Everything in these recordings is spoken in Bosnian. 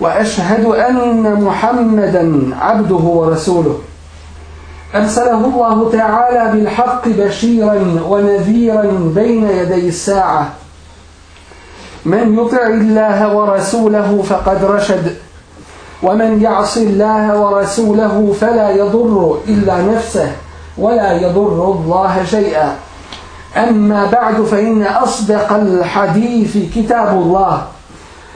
وأشهد أن محمدا عبده ورسوله. أرسله الله تعالى بالحق بشيرا ونذيرا بين يدي الساعة. من يطع الله ورسوله فقد رشد ومن يعص الله ورسوله فلا يضر إلا نفسه ولا يضر الله شيئا. أما بعد فإن أصدق الحديث كتاب الله.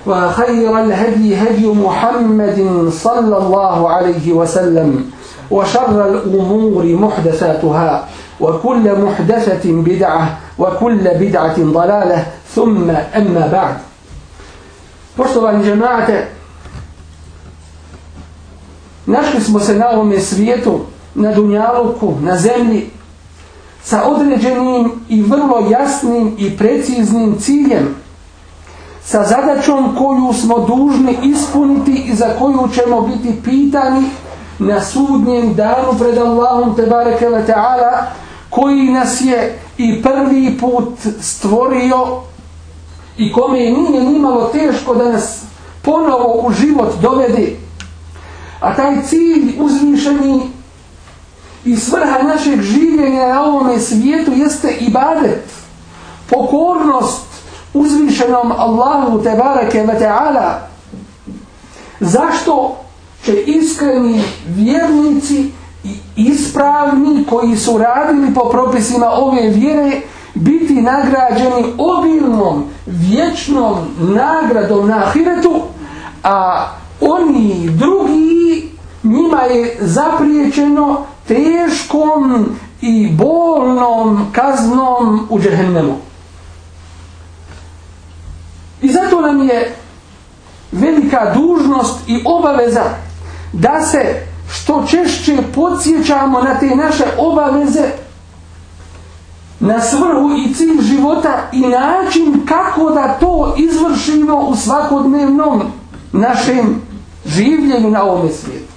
وخير الهدي هدي محمد صلى الله عليه وسلم وشر الأمور محدثاتها وكل محدثة بدعة وكل بدعة ضلالة ثم أما بعد Poštovani džemate, našli smo se na ovome svijetu, na Dunjaluku, na zemlji, sa određenim i vrlo jasnim i preciznim ciljem, sa zadaćom koju smo dužni ispuniti i za koju ćemo biti pitani na sudnjem danu pred Allahom tebareke ve ta'ala koji nas je i prvi put stvorio i kome je nije nimalo teško da nas ponovo u život dovede. A taj cilj uzvišeni i svrha našeg življenja na ovome svijetu jeste ibadet pokornost uzvišenom Allahu tebareke ve ta'ala zašto će iskreni vjernici i ispravni koji su radili po propisima ove vjere biti nagrađeni obilnom vječnom nagradom na ahiretu a oni drugi njima je zapriječeno teškom i bolnom kaznom u džehennemu. I zato nam je velika dužnost i obaveza da se što češće podsjećamo na te naše obaveze na svrhu i cilj života i način kako da to izvršimo u svakodnevnom našem življenju na ovom svijetu.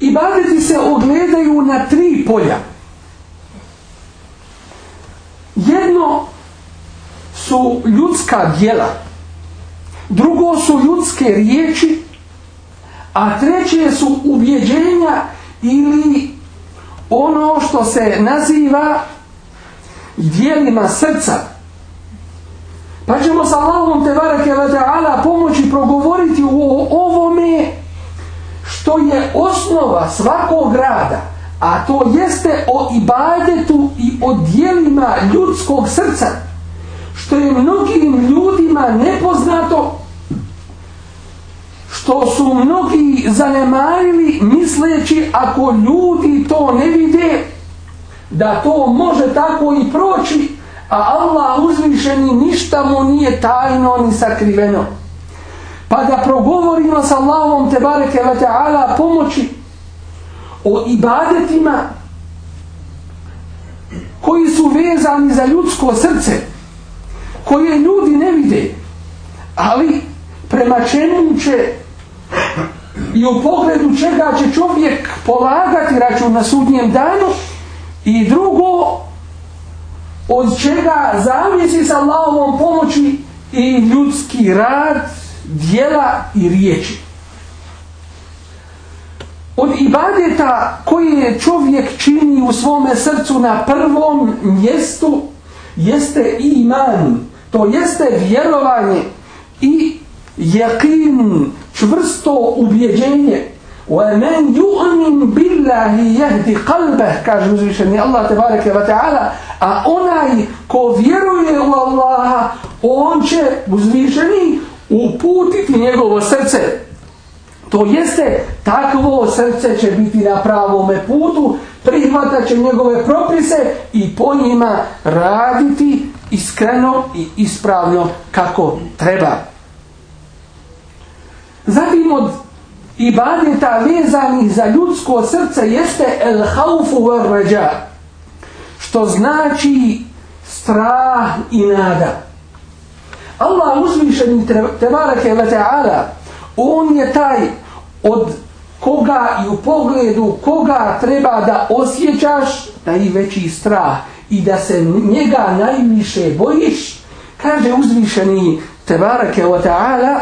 Ibadeti se ogledaju na tri polja. Jedno su ljudska djela, drugo su ljudske riječi, a treće su ubjeđenja ili ono što se naziva dijelima srca. Pa ćemo sa Allahom te barake ta'ala pomoći progovoriti o ovome što je osnova svakog rada, a to jeste o ibadetu i o dijelima ljudskog srca što je mnogim ljudima nepoznato, što su mnogi zanemarili misleći ako ljudi to ne vide, da to može tako i proći, a Allah uzvišeni ništa mu nije tajno ni sakriveno. Pa da progovorimo sa Allahom te bareke ve ta'ala pomoći o ibadetima koji su vezani za ljudsko srce, koje ljudi ne vide, ali prema čemu će i u pogledu čega će čovjek polagati račun na sudnjem danu i drugo od čega zavisi sa Allahovom pomoći i ljudski rad, dijela i riječi. Od ibadeta koje čovjek čini u svome srcu na prvom mjestu jeste iman, to jeste vjerovanje i jekin, čvrsto ubjeđenje وَمَنْ يُؤْمِنْ بِاللَّهِ يَهْدِ قَلْبَهِ kaže uzvišeni Allah tebareke wa ta'ala a onaj ko vjeruje u Allaha on će uzvišeni uputiti njegovo srce to jeste takvo srce će biti na pravome putu prihvatat će njegove propise i po njima raditi iskreno i ispravno kako treba. Zatim od ibadeta vezanih za ljudsko srce jeste el haufu ver ređa što znači strah i nada. Allah uzvišeni tebareke ve ta'ala on je taj od koga i u pogledu koga treba da osjećaš najveći strah i da se njega najviše bojiš kaže uzvišeni tebareke ve ta'ala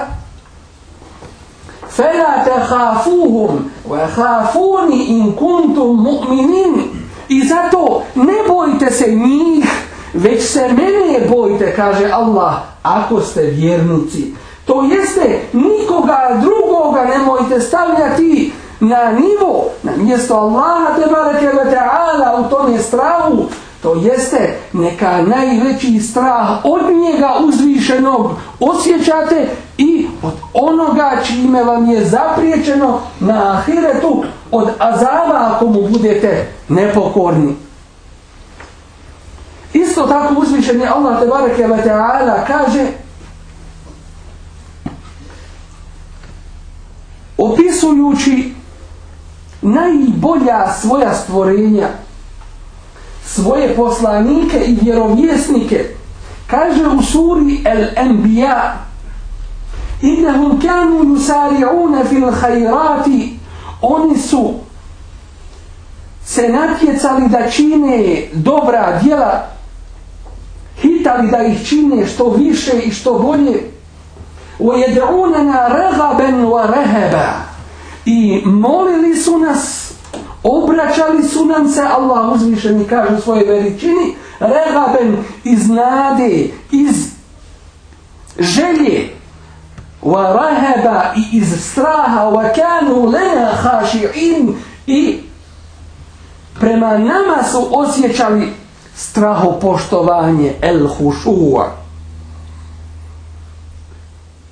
فلا تخافوهم وخافوني إن كنتم مؤمنين I zato ne bojte se njih, već se mene bojte, kaže Allah, ako ste vjernici. To jeste, nikoga drugoga nemojte stavljati na nivo, na mjesto Allaha te bareke ve ta'ala u tome strahu, To jeste neka najveći strah od njega uzvišenog osjećate i od onoga čime vam je zapriječeno na ahiretu od azaba ako mu budete nepokorni. Isto tako uzvišen je Allah te bareke ve ta'ala kaže opisujući najbolja svoja stvorenja svoje poslanike i vjerovjesnike kaže u suri El-Anbiya innahum kanu yusari'una fil khayrati oni su se natjecali da čine dobra djela hitali da ih čine što više i što bolje وَيَدْعُونَنَا رَغَبًا وَرَهَبًا i molili su nas obraćali su nam se Allah uzvišeni kaže u svojoj veličini regaben iz nade iz želje wa rahaba i iz straha wa kanu lena khashi'in i prema nama su osjećali strahopoštovanje el hušua.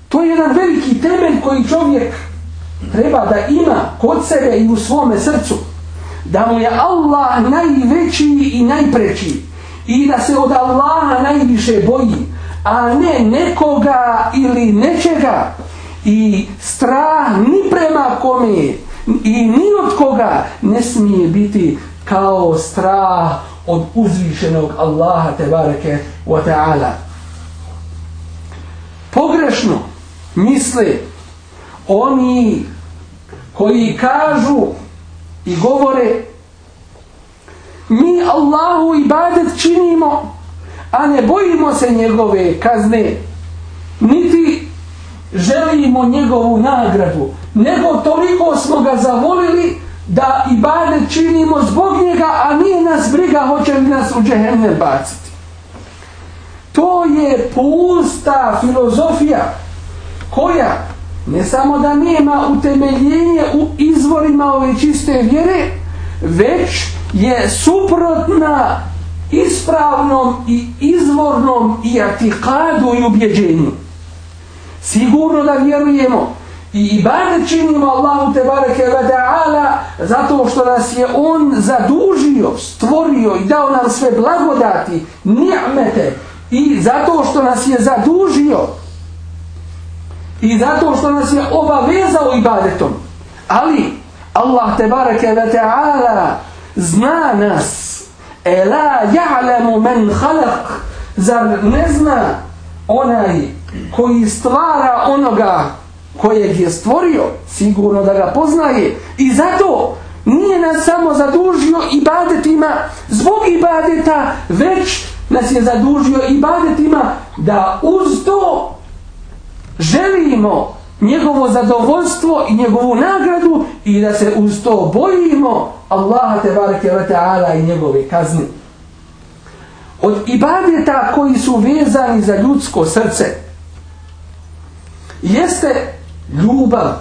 To je jedan veliki temelj koji čovjek treba da ima kod sebe i u svome srcu da mu je Allah najveći i najpreći i da se od Allaha najviše boji a ne nekoga ili nečega. I strah ni prema kome i ni od koga ne smije biti kao strah od uzvišenog Allaha tebareke wa ta'ala. Pogrešno misle oni koji kažu i govore mi Allahu ibadet činimo a ne bojimo se njegove kazne niti želimo njegovu nagradu nego toliko smo ga zavolili da ibadet činimo zbog njega a nije nas briga hoće li nas u džehennem baciti. To je pusta filozofija koja ne samo da nema utemeljenje u izvorima ove čiste vjere, već je suprotna ispravnom i izvornom i atikadu i ubjeđenju. Sigurno da vjerujemo i ibadet činimo Allahu te bareke ve ta'ala zato što nas je On zadužio, stvorio i dao nam sve blagodati, ni'mete i zato što nas je zadužio i zato što nas je obavezao ibadetom. Ali Allah te bareke ve ta'ala zna nas. Ela la men khalaq. Zar ne zna onaj koji stvara onoga kojeg je stvorio, sigurno da ga poznaje. I zato nije nas samo zadužio ibadetima zbog ibadeta, već nas je zadužio ibadetima da uz to želimo njegovo zadovoljstvo i njegovu nagradu i da se uz to bojimo Allaha te bareke ve taala i njegove kazne. Od ibadeta koji su vezani za ljudsko srce jeste ljubav.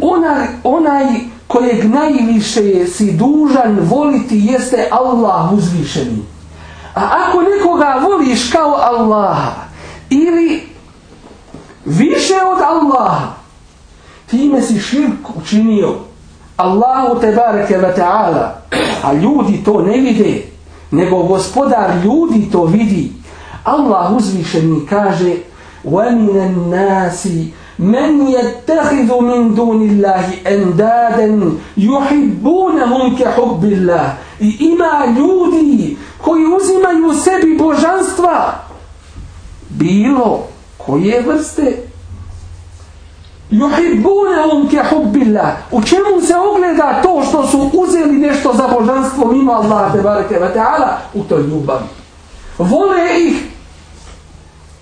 onaj, onaj kojeg najviše si dužan voliti jeste Allah uzvišeni. A ako nekoga voliš kao Allaha ili više od Allaha, time si širk učinio Allahu te bareke ve ta'ala, a ljudi to ne vide, nego gospodar ljudi to vidi. Allah uzvišeni kaže وَمِنَ النَّاسِ مَنْ يَتَّخِذُ مِنْ دُونِ اللَّهِ أَنْدَادًا يُحِبُّونَهُمْ كَحُبِّ اللَّهِ I ima ljudi koji uzimaju sebi božanstva bilo koje vrste yuhibbunahum ka hubbillah. U čemu se ogleda to što su uzeli nešto za božanstvo mimo Allaha te bareke ve taala? U toj ljubavi. Vole ih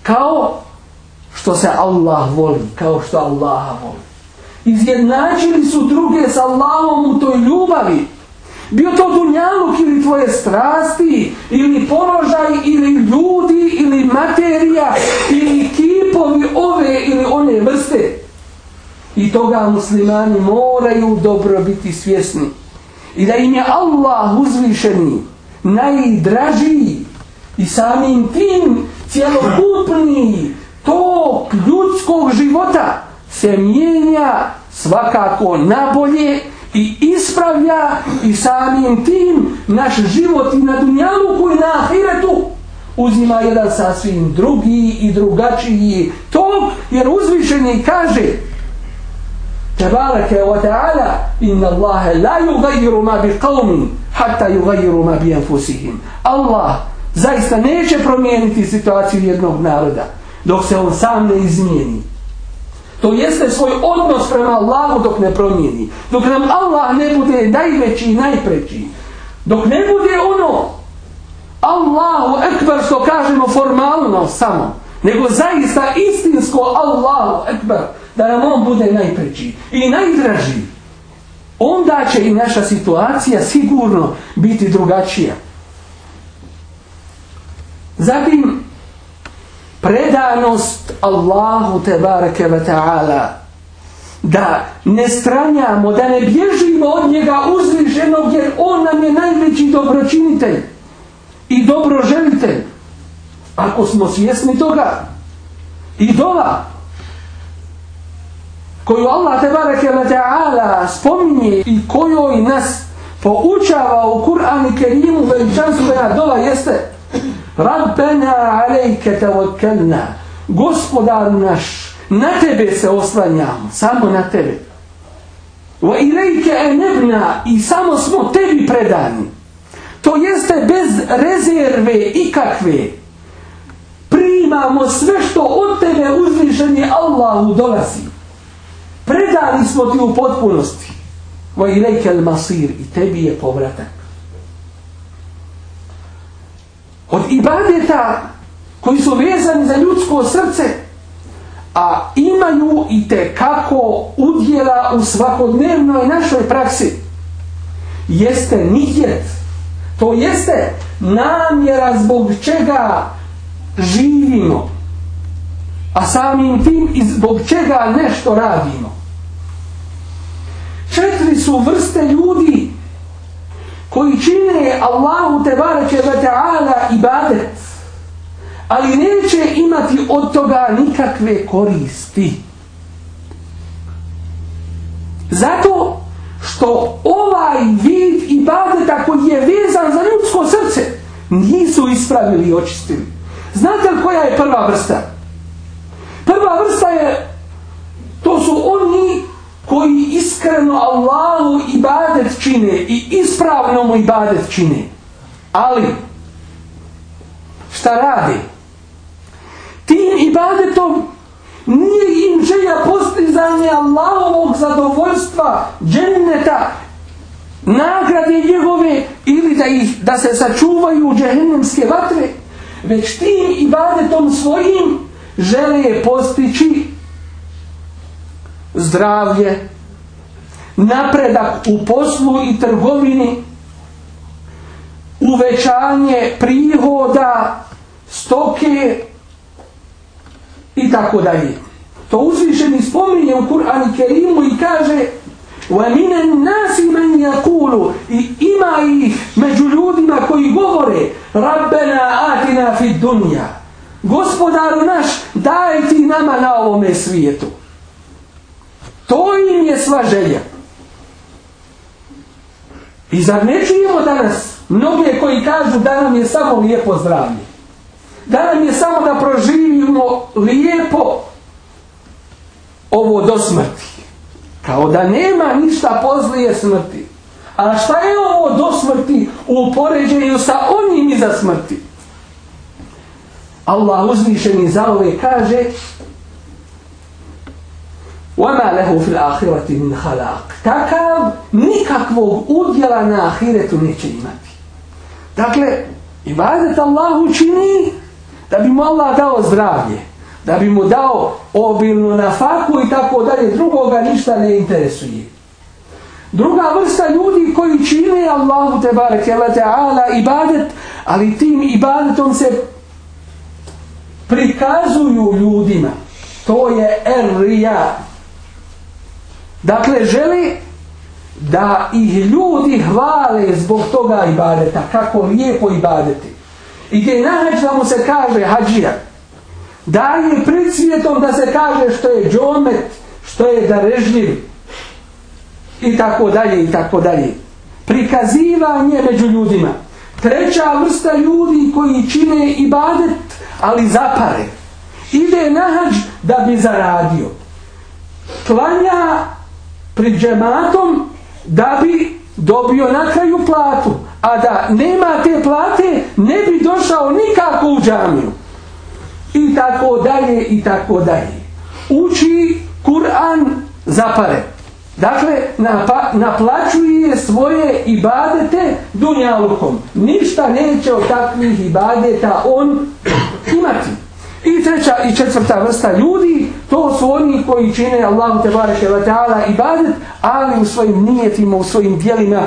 kao što se Allah voli kao što Allah voli. Izjednačili su druge s Allahom u toj ljubavi. Bio to dunjaluk ili tvoje strasti ili položaj ili ljudi ili materija ili kipovi ove ili one vrste I toga muslimani moraju dobro biti svjesni. I da im je Allah uzvišeni, najdražiji i samim tim cjelokupni tok ljudskog života se mijenja svakako na bolje i ispravlja i samim tim naš život i na dunjalu koji na ahiretu uzima jedan sasvim drugi i drugačiji tok jer uzvišeni kaže tabaraka wa ta'ala inna allaha la yugayru ma bi qawmin hatta yugayru ma bi anfusihim. Allah zaista neće promijeniti situaciju jednog naroda dok se on sam ne izmijeni. To jeste svoj odnos prema Allahu dok ne promijeni dok nam Allah ne bude najveći i najpreći dok ne bude ono Allahu ekber što kažemo formalno samo. Nego zaista istinsko Allahu ekber da nam on bude najpreći i najdraži, onda će i naša situacija sigurno biti drugačija. Zatim, predanost Allahu tebareke ve ta'ala, da ne stranjamo, da ne bježimo od njega uzvišenog, jer on nam je najveći dobročinitelj i dobroželitelj. Ako smo svjesni toga, i dova, koju Allah te bareke ve taala spominje i kojoj nas poučava u Kur'anu Kerimu veličanstvena dova jeste Rabbena alejke tawakkalna. Gospodar naš na tebe se oslanjamo samo na tebe. Wa ilejke enebna. I samo smo tebi predani to jeste bez rezerve ikakve. Primamo sve što od tebe uzvišeni Allahu dolazi. Predali smo ti u potpunosti. Wa ilajke al masir i tebi je povratak. Od ibadeta koji su vezani za ljudsko srce a imaju i te kako udjela u svakodnevnoj našoj praksi jeste nijet to jeste namjera zbog čega živimo a samim tim i zbog čega nešto radimo. Četiri su vrste ljudi koji čine Allahu tebareke ve taala ibadet ali neće imati od toga nikakve koristi. Zato što ovaj vid ibadeta koji je vezan za ljudsko srce nisu ispravili i očistili znate li koja je prva vrsta prva vrsta je to su oni koji iskreno Allahu ibadet čine i ispravno mu ibadet čine. Ali, šta radi? Tim ibadetom nije im želja postizanje Allahovog zadovoljstva, dženneta, nagrade njegove ili da, ih, da se sačuvaju džehennemske vatre, već tim ibadetom svojim žele postići zdravlje, napredak u poslu i trgovini, uvećanje prihoda, stoke i tako dalje. To uzvišeni spominje u Kur'an i Kerimu i kaže وَمِنَ النَّاسِ مَنْ يَقُولُ I ima ih među ljudima koji govore رَبَّنَا آتِنَا فِي الدُّنْيَا Gospodaru naš, daj ti nama na ovome svijetu. To im je sva želja. I zar ne čujemo danas mnoge koji kažu da nam je samo lijepo zdravlje? Da nam je samo da proživimo lijepo ovo do smrti. Kao da nema ništa pozlije smrti. A šta je ovo do smrti u poređenju sa onim iza smrti? Allah uzvišeni za ove kaže وَمَا لَهُ فِي الْآخِرَةِ مِنْ خَلَاقِ Takav nikakvog udjela na ahiretu neće imati. Dakle, ibadet Allahu čini da bi mu Allah dao zdravlje, da bi mu dao obilnu nafaku i tako dalje, drugoga ništa ne interesuje. Druga vrsta ljudi koji čine Allahu te bareke ve taala ibadet, ali tim ibadetom se prikazuju ljudima. To je erija. Dakle, želi da ih ljudi hvale zbog toga ibadeta, kako lijepo ibadeti. I gdje nahađ da mu se kaže hađija, da je pred svijetom da se kaže što je džomet, što je darežljiv, i tako dalje, i tako dalje. Prikazivanje među ljudima. Treća vrsta ljudi koji čine ibadet, ali zapare. Ide nahađ da bi zaradio. Klanja pred džematom da bi dobio na kraju platu. A da nema te plate, ne bi došao nikako u džamiju. I tako dalje, i tako dalje. Uči Kur'an zapare. Dakle, napa, naplaćuje svoje ibadete dunjalukom. Ništa neće od takvih ibadeta on imati. I treća i četvrta vrsta ljudi, to su oni koji čine Allahu te bareke ve taala ibadet, ali u svojim nijetima, u svojim djelima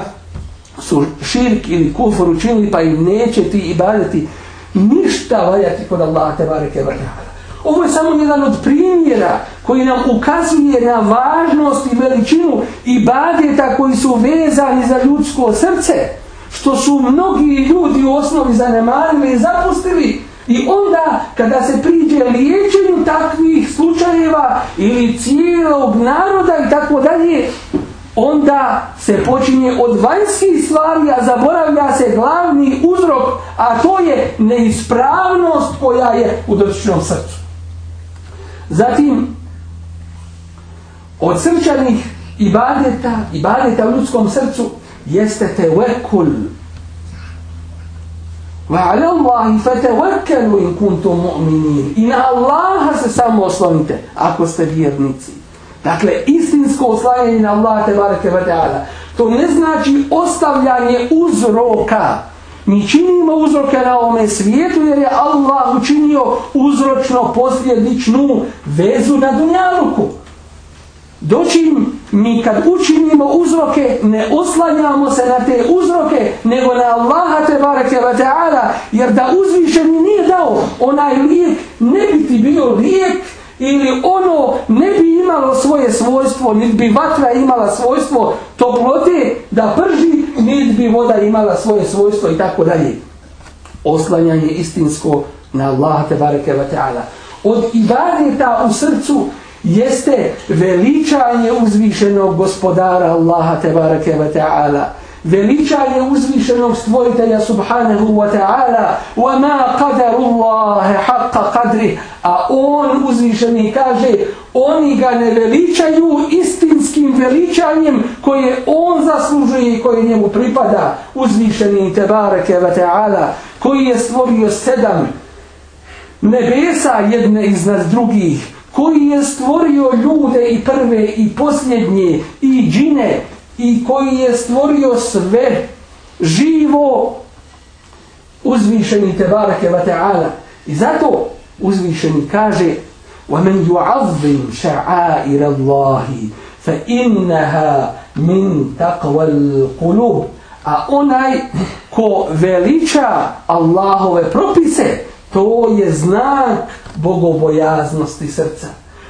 su širk ili kufur učinili, pa im neće ti ibadeti ništa valjati kod Allaha te bareke ve taala. Ovo je samo jedan od primjera koji nam ukazuje na važnost i veličinu ibadeta koji su vezani za ljudsko srce, što su mnogi ljudi u osnovi zanemarili i zapustili. I onda, kada se priđe liječenju takvih slučajeva ili cijelog naroda i tako dalje, onda se počinje od vanjskih stvari, a zaboravlja se glavni uzrok, a to je neispravnost koja je u dotičnom srcu. Zatim, od srčanih ibadeta, ibadeta u ljudskom srcu, jeste tevekul. Va ala Allahi fa tevekelu in kuntum mu'minin. I na Allaha se samo oslonite, ako ste vjernici. Dakle, istinsko oslanjanje na Allah te bareke ve ta'ala. To ne znači ostavljanje uzroka. Mi činimo uzroke na ovome svijetu jer je Allah učinio uzročno posljedičnu vezu na dunjaluku. Dočim mi kad učinimo uzroke, ne oslanjamo se na te uzroke, nego na Allaha te bareke ve ta'ala, jer da uzvišeni nije dao onaj lijek, ne bi ti bio lijek, ili ono ne bi imalo svoje svojstvo, niti bi vatra imala svojstvo toplote da prži, niti bi voda imala svoje svojstvo i tako dalje. Oslanjanje istinsko na Allaha te bareke ve ta'ala. Od ibadeta u srcu jeste veličanje uzvišenog gospodara Allaha te bareke ve ta'ala Veliča je uzvišenog stvoritelja subhanahu wa ta'ala. wa ma qadarullahe haqqa qadri a on uzvišeni kaže oni ga ne veličaju istinskim veličanjem koje on zaslužuje i koje njemu pripada. Uzvišeni tebareke wa ta'ala koji je stvorio sedam nebesa jedne iznad drugih koji je stvorio ljude i prve i posljednje i džine i koji je stvorio sve živo uzvišeni te barake wa ta'ala i zato uzvišeni kaže وَمَنْ يُعَظِّمْ شَعَائِرَ اللَّهِ فَإِنَّهَا مِنْ تَقْوَ الْقُلُوبِ a onaj ko veliča Allahove propise to je znak bogobojaznosti srca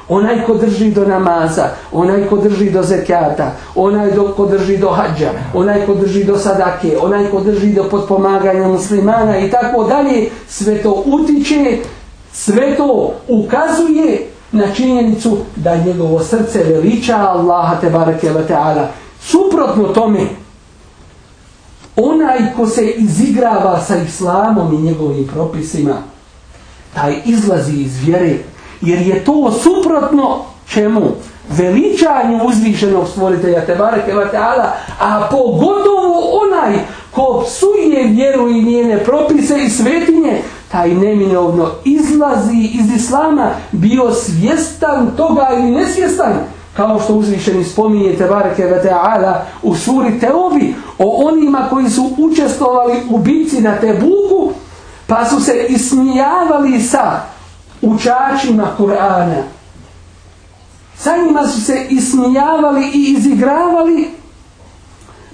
Onaj ko drži do namaza, onaj ko drži do zekata, onaj do, ko drži do hađa, onaj ko drži do sadake, onaj ko drži do potpomaganja muslimana i tako dalje, sve to utiče, sve to ukazuje na činjenicu da njegovo srce veliča Allaha te bareke ve taala. Suprotno tome, onaj ko se izigrava sa islamom i njegovim propisima, taj izlazi iz vjere, jer je to suprotno čemu? Veličanju uzvišenog stvoritelja Tebare Kevateala, a pogotovo onaj ko psuje vjeru i njene propise i svetinje, taj neminovno izlazi iz islama, bio svjestan toga ili nesvjestan, kao što uzvišeni spominje Tebareke Veteala u suri Teobi, o onima koji su učestvovali u bici na Tebuku, pa su se ismijavali sa učačima Kur'ana. Sa njima su se ismijavali i izigravali,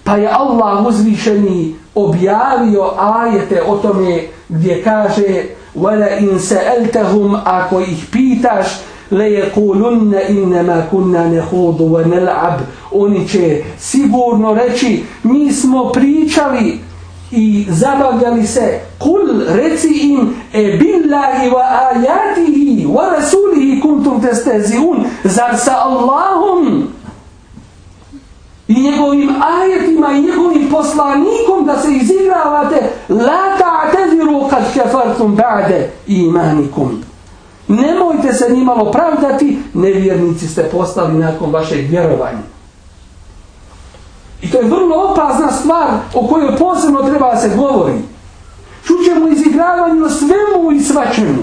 pa je Allah uzvišeni objavio ajete o tome gdje kaže وَلَا إِنْ سَأَلْتَهُمْ ako ih pitaš لَيَقُولُنَّ إِنَّمَا كُنَّا نَهُودُ وَنَلْعَبْ oni će sigurno reći mi smo pričali i zabavljali se kul reci im e billahi wa ajatihi wa rasulihi kuntum testeziun zar sa Allahom i njegovim ajetima i njegovim poslanikom da se izigravate? La ta'taziru kad kefartum ba'de imanikum. Nemojte se nimalo pravdati nevjernici ste postali nakon vašeg vjerovanja. I to je vrlo opazna stvar o kojoj posebno treba se govori. Čućemo izigravanje o svemu i svačemu.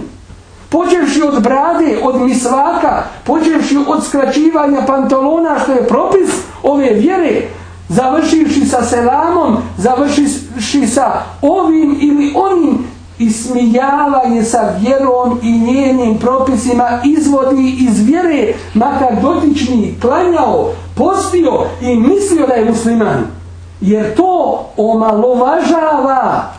Počevši od brade, od misvaka, počevši od skraćivanja pantalona, što je propis ove vjere, završivši sa selamom, završivši sa ovim ili onim, ismijavanje sa vjerom i njenim propisima izvodi iz vjere, makar dotični klanjao, postio i mislio da je musliman. Jer to omalovažava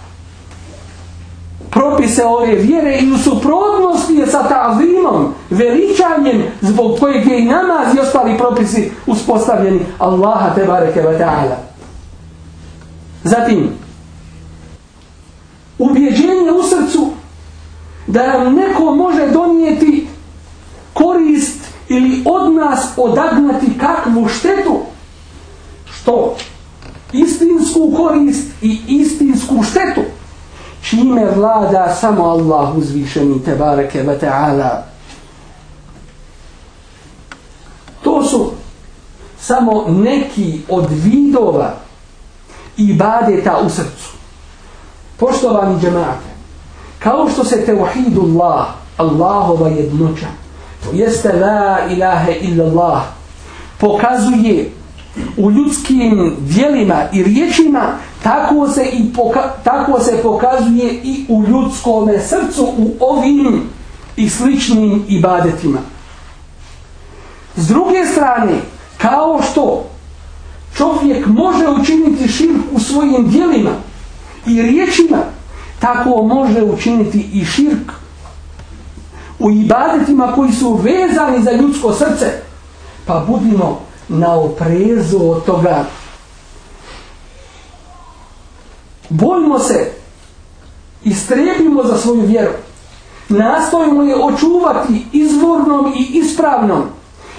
propise ove vjere i u suprotnosti je sa ta'zimom, veličanjem zbog kojeg je i namaz i ostali propisi uspostavljeni Allaha te bareke wa ta'ala. Zatim, ubjeđenje u srcu da nam neko može donijeti korist ili od nas odagnati kakvu štetu. Što? Istinsku korist i istinsku štetu čime vlada samo Allah uzvišeni tebareke ve ta'ala to su samo neki od vidova ibadeta u srcu poštovani džemate kao što se tevahidullah Allahova jednoća to jeste la ilahe illallah pokazuje u ljudskim dijelima i riječima tako se i poka tako se pokazuje i u ljudskom srcu u ovim i sličnim ibadetima. S druge strane kao što čovjek može učiniti širk u svojim dijelima i riječima tako može učiniti i širk. U ibadetima koji su vezani za ljudsko srce pa budimo na oprezu od toga. Bojimo se i strepimo za svoju vjeru. Nastojimo je očuvati izvornom i ispravnom.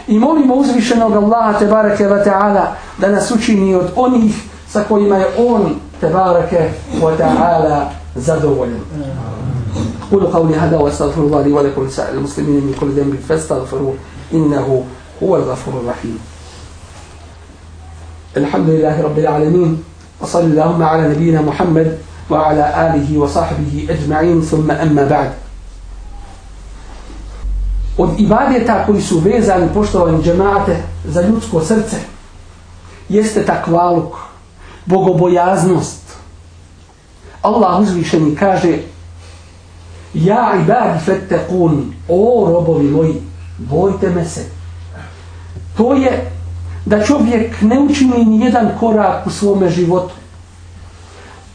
I molimo uzvišenog Allaha tebareke ve ta'ala da nas učini od onih sa kojima je on wa ta'ala zadovoljen قل قولي هذا واستغفر الله لي ولكم لسائر المسلمين من كل ذنب فاستغفروه إنه هو الغفور الرحيم. الحمد لله رب العالمين وصلى اللهم على نبينا محمد وعلى آله وصحبه أجمعين ثم أما بعد. Od ibadeta koji su vezani poštovani džemate za ljudsko srce jeste takvaluk bogobojaznost Allah uzvišeni kaže Ja ibadi fettekun, o robovi moji, bojte me se. To je da čovjek ne učini ni jedan korak u svome životu.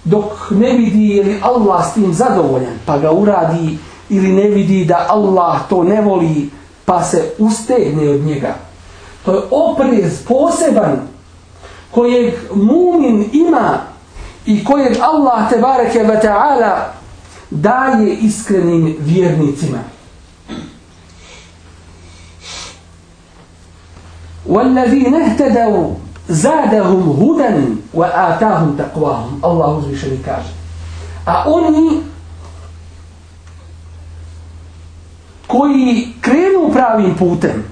Dok ne vidi je li Allah s tim zadovoljan, pa ga uradi, ili ne vidi da Allah to ne voli, pa se ustegne od njega. To je oprez poseban kojeg mumin ima i kojeg Allah te bareke ve taala daje iskrenim vjernicima. والذين اهتدوا زادهم هدى وآتاهم تقواهم الله uzvišeni kaže a oni koji krenu pravim putem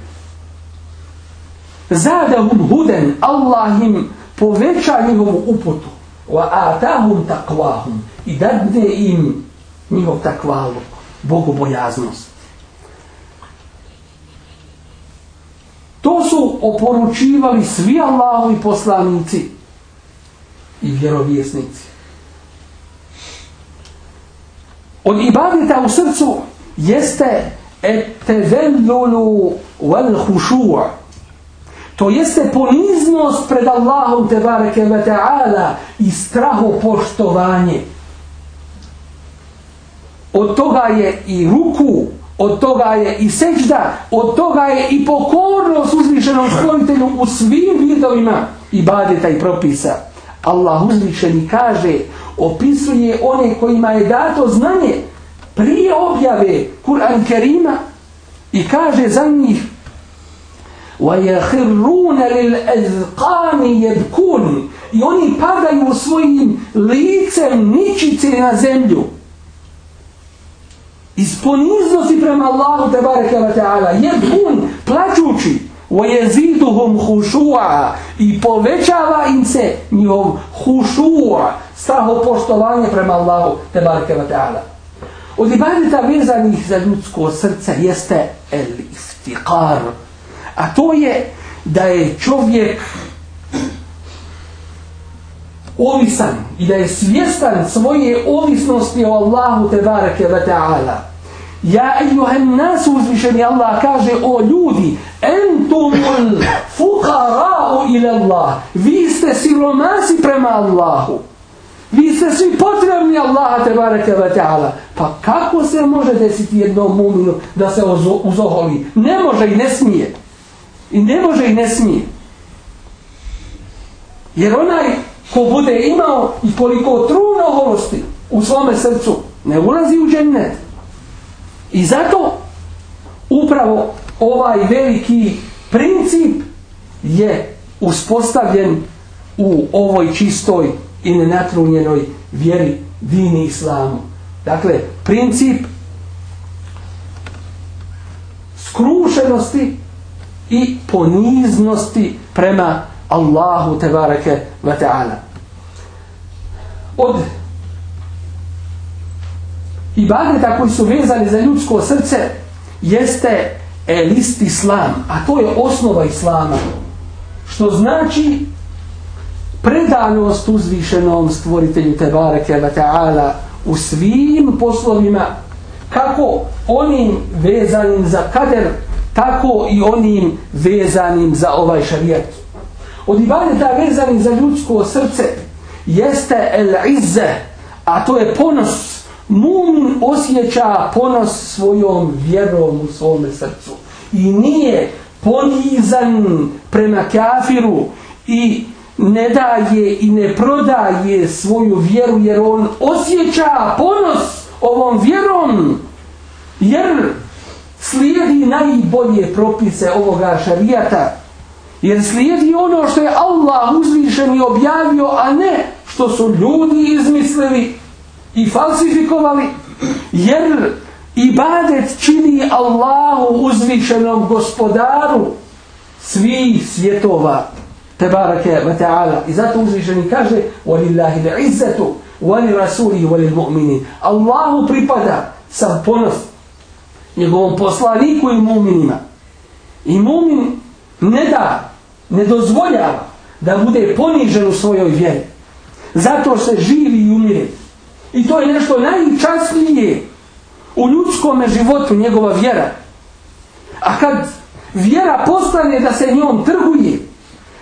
zadahum huden Allah im poveća njihovu uputu. Wa atahum taqwahum. I dadne im njihov takvaluk bogobojaznost. To su oporučivali svi Allahovi poslanici i vjerovjesnici. Od ibadita u srcu jeste etevellulu wal hušu'a to jeste poniznost pred Allahom te bareke ve ta'ala i straho poštovanje. Od toga je i ruku od toga je i sećda, od toga je i pokornost uzvišenom stvoritelju u svim vidovima ibadeta i propisa. Allah uzvišeni kaže opisuje one kojima je dato znanje prije objave Kur'an Kerima i kaže za njih وَيَخِرُّونَ لِلْأَذْقَانِ يَبْكُونِ i oni padaju svojim licem ničice na zemlju iz poniznosti prema Allahu te bareke ve taala yebun plačući wa yaziduhum khushu'a i povećava im se njihov khushu'a straho poštovanje prema Allahu te bareke ve taala od ibadeta vezanih za ljudsko srce jeste el iftiqar a to je da je čovjek ovisan i da je svjestan svoje ovisnosti o Allahu te bareke ve taala. Ja ejuhan nas uzvišeni Allah kaže o ljudi entumul fukara'u ila Allah vi ste siromasi prema Allahu. Vi ste svi potrebni Allaha te bareke ve ta'ala. Pa kako se može desiti jednom muminu da se uzoholi? Ne može i ne smije i ne može i ne smije jer onaj ko bude imao i koliko truna oholosti u svome srcu ne ulazi u džennet I zato upravo ovaj veliki princip je uspostavljen u ovoj čistoj i nenatrunjenoj vjeri dini islamu. Dakle, princip skrušenosti i poniznosti prema Allahu tebareke ve ta'ala. Od ibadeta koji su vezani za ljudsko srce jeste elist islam, a to je osnova islama. Što znači predanost uzvišenom stvoritelju Tebareke ve ta'ala u svim poslovima kako onim vezanim za kader tako i onim vezanim za ovaj šarijat. Od ibadeta vezanim za ljudsko srce jeste el izze, a to je ponos Mumin osjeća ponos svojom vjerom u svome srcu. I nije ponizan prema kafiru i ne daje i ne prodaje svoju vjeru jer on osjeća ponos ovom vjerom jer slijedi najbolje propise ovoga šarijata. Jer slijedi ono što je Allah uzvišen i objavio a ne što su ljudi izmislili i falsifikovali. Jer ibadet čini Allahu uzvišenom gospodaru svih svjetova. Tebareke wa ta'ala. I zato uzvišeni kaže walillahi li'izzatu wali rasuli Allahu pripada sam ponos njegovom poslaniku i mu'minima. I mu'min ne da ne dozvoljava da bude ponižen u svojoj vjeri. Zato se živi i umire. I to je nešto najčasnije u ljudskom životu njegova vjera. A kad vjera postane da se njom trguje,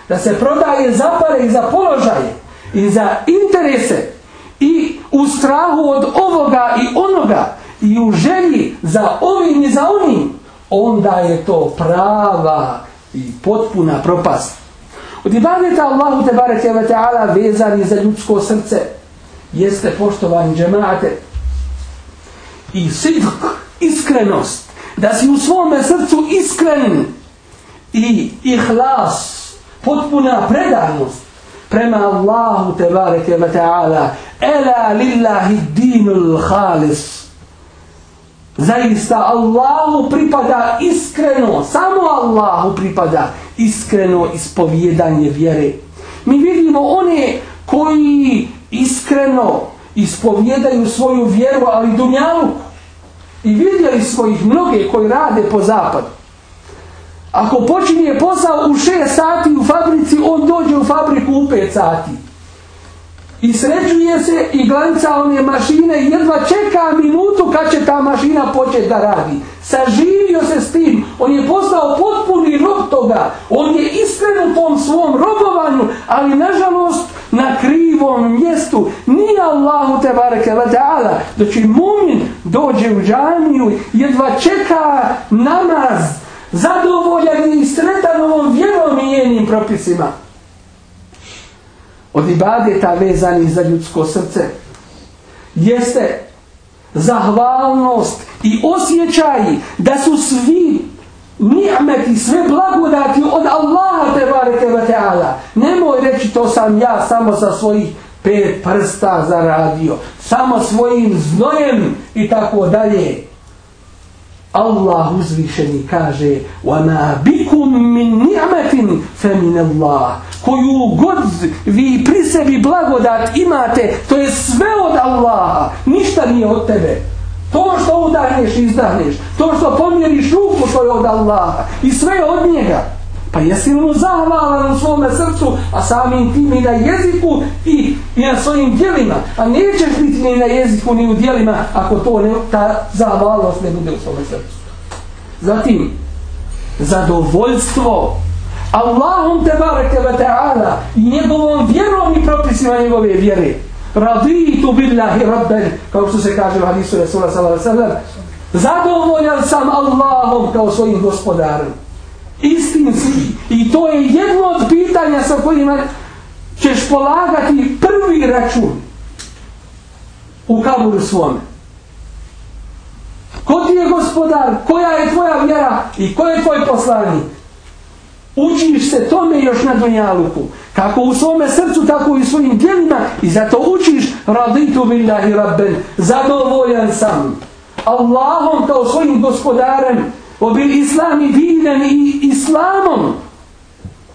da se prodaje za pare i za položaje i za interese i u strahu od ovoga i onoga i u želji za ovim i za onim, onda je to prava i potpuna propast. Od ibadeta Allahu te bareke ve ta'ala vezani za ljudsko srce jeste poštovani džemaate i sidk, iskrenost, da si u svome srcu iskren i ihlas, potpuna predanost prema Allahu te bareke ve ta'ala ela lillahi dinul khalis zaista Allahu pripada iskreno samo Allahu pripada iskreno ispovjedanje vjere mi vidimo one koji iskreno ispovjedaju svoju vjeru ali dunjalu i vidjeli smo ih mnoge koji rade po zapadu Ako počinje posao u 6 sati u fabrici, on dođe u fabriku u 5 sati. I sređuje se i glanca one mašine i jedva čeka minutu kad će ta mašina početi da radi. Saživio se s tim. On je postao potpuni rob toga. On je iskren u tom svom robovanju, ali nažalost na krivom mjestu. Nije Allahu te bareke ve ta'ala. znači mumin dođe u džamiju, jedva čeka namaz zadovoljan i sretan ovom vjerom i njenim propisima od ibadeta vezanih za ljudsko srce jeste zahvalnost i osjećaj da su svi nihmeti, sve blagodati od Allaha te barete wa ta'ala nemoj reći to sam ja samo sa svojih pet prsta zaradio, samo svojim znojem i tako dalje. Allah uzvišeni kaže وَمَا بِكُمْ مِنْ نِعْمَةٍ فَمِنَ اللَّهِ Koju god vi pri sebi blagodat imate, to je sve od Allaha, ništa nije od tebe. To što udahneš i izdahneš, to što pomjeriš ruku, to je od Allaha i sve je od njega. Pa jesi mu zahvalan u svome srcu, a samim tim i na jeziku i, i na svojim djelima. A nećeš biti ni na jeziku ni u djelima ako to ne, ta zahvalnost ne bude u svome srcu. Zatim, zadovoljstvo Allahom te bareke ve ta'ala i njegovom vjerom i propisima njegove vjere. Raditu billahi rabben, kao što se kaže u hadisu Resula sallallahu sallam. Zadovoljan sam Allahom kao svojim gospodarom istinski i to je jedno od pitanja sa kojima ćeš polagati prvi račun u kaburu svome ko ti je gospodar koja je tvoja vjera i ko je tvoj poslanik učiš se tome još na dunjaluku kako u svome srcu tako i u svojim djelima i zato učiš raditu billahi rabben zadovoljan sam. Allahom kao svojim gospodarem obil islami dinem i islamom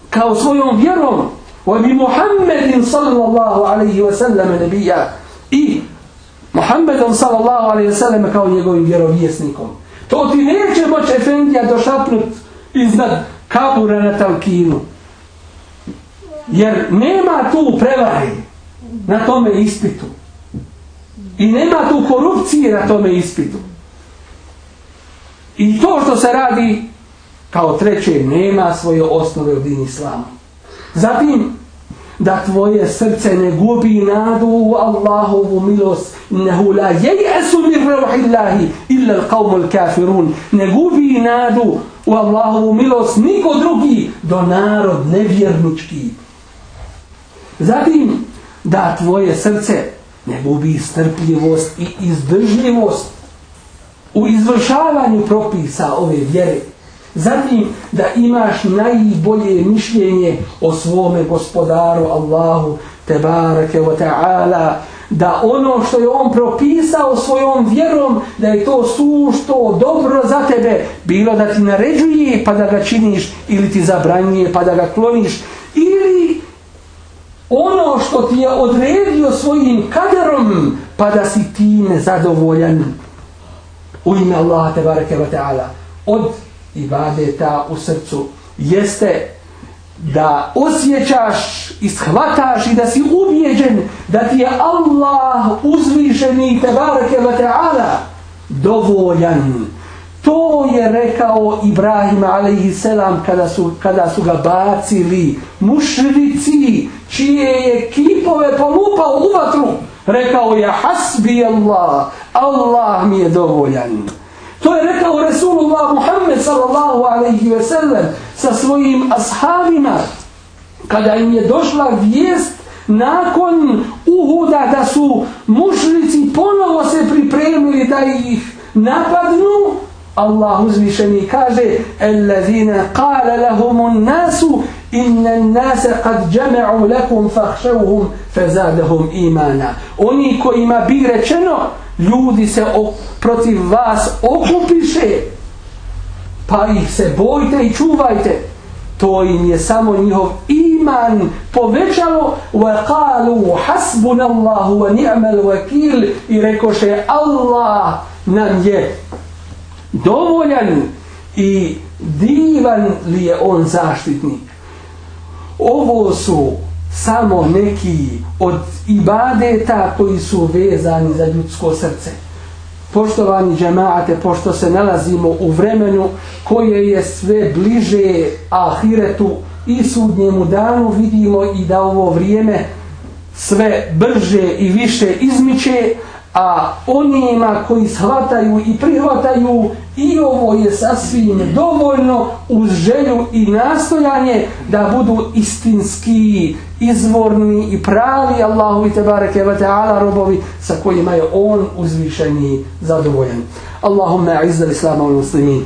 kao svojom vjerom obi Muhammedin sallallahu alaihi wa sallam nebija i Muhammedom sallallahu alaihi wa sallam kao njegovim vjerovjesnikom. To ti neće moći efendija došapnut iznad kabura na talkinu. Jer nema tu prevare na tome ispitu. I nema tu korupcije na tome ispitu. I to što se radi kao treće nema svoje osnove u din islamu. Zatim, da tvoje srce ne gubi nadu u Allahovu milost nehu la jejesu mir rauhillahi illa l'qawmu l'kafirun ne gubi nadu u Allahovu milost niko drugi do narod nevjernički zatim da tvoje srce ne gubi strpljivost i izdržljivost u izvršavanju propisa ove vjere. Zatim da imaš najbolje mišljenje o svome gospodaru Allahu tebareke wa ta'ala da ono što je on propisao svojom vjerom da je to sušto dobro za tebe. Bilo da ti naređuje pa da ga činiš ili ti zabranjuje pa da ga kloniš. Ili ono što ti je odredio svojim kaderom pa da si ti nezadovoljan u ime Allaha te bareke ve taala. Od ibadeta u srcu. Jeste da osjećaš i shvataš i da si ubijeđen da ti je Allah uzvišeni te bareke ve taala dovoljan. To je rekao Ibrahim alejhi selam kada su kada su ga bacili mušrici čije je kipove polupao u vatru. Rekao je hasbi Allah Allah mi je dovoljan. To je rekao Resulullah Muhammed sallallahu alaihi ve sellem sa svojim ashabima kada im je došla vijest nakon Uhuda da su mušnici ponovo se pripremili da ih napadnu Allah uzvišeni kaže الذين قال لهم الناس إن الناس قد جمعوا لكم فاخشوهم فزادهم إيمانا oni kojima bi rečeno ljudi se protiv vas okupiše pa ih se bojte i čuvajte. To im je samo njihov iman povećalo. Wa qalu hasbunallahu wa ni'mal wakil. I rekoše Allah nam je dovoljan i divan li je on zaštitnik. Ovo su samo neki od ibadeta koji su vezani za ljudsko srce poštovani džemaate pošto se nalazimo u vremenu koje je sve bliže ahiretu i sudnjemu danu vidimo i da ovo vrijeme sve brže i više izmiče a onima koji shvataju i prihvataju i ovo je sasvim dovoljno uz želju i nastojanje da budu istinski izvorni i pravi Allahu i tebareke wa ta'ala robovi sa kojima je on uzvišeni zadovoljen Allahumma izzal islama u muslimin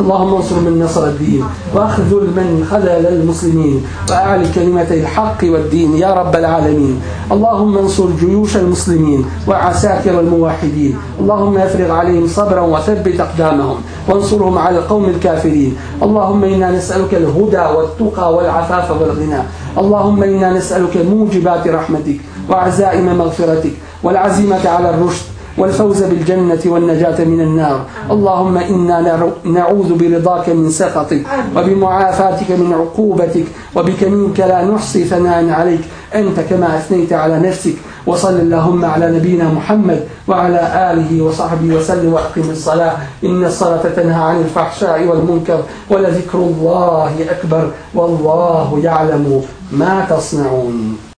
اللهم انصر من نصر الدين واخذل من خذل المسلمين واعل كلمة الحق والدين يا رب العالمين. اللهم انصر جيوش المسلمين وعساكر الموحدين. اللهم افرغ عليهم صبرا وثبت أقدامهم وانصرهم على القوم الكافرين. اللهم إنا نسألك الهدى والتقى والعفاف والغنى. اللهم إنا نسألك موجبات رحمتك وعزائم مغفرتك والعزيمة على الرشد. والفوز بالجنة والنجاة من النار. اللهم إنا نعوذ برضاك من سخطك وبمعافاتك من عقوبتك وبك منك لا نحصي ثناء عليك. أنت كما أثنيت على نفسك. وصل اللهم على نبينا محمد وعلى آله وصحبه وسلم وأقم الصلاة. إن الصلاة تنهى عن الفحشاء والمنكر ولذكر الله أكبر. والله يعلم ما تصنعون.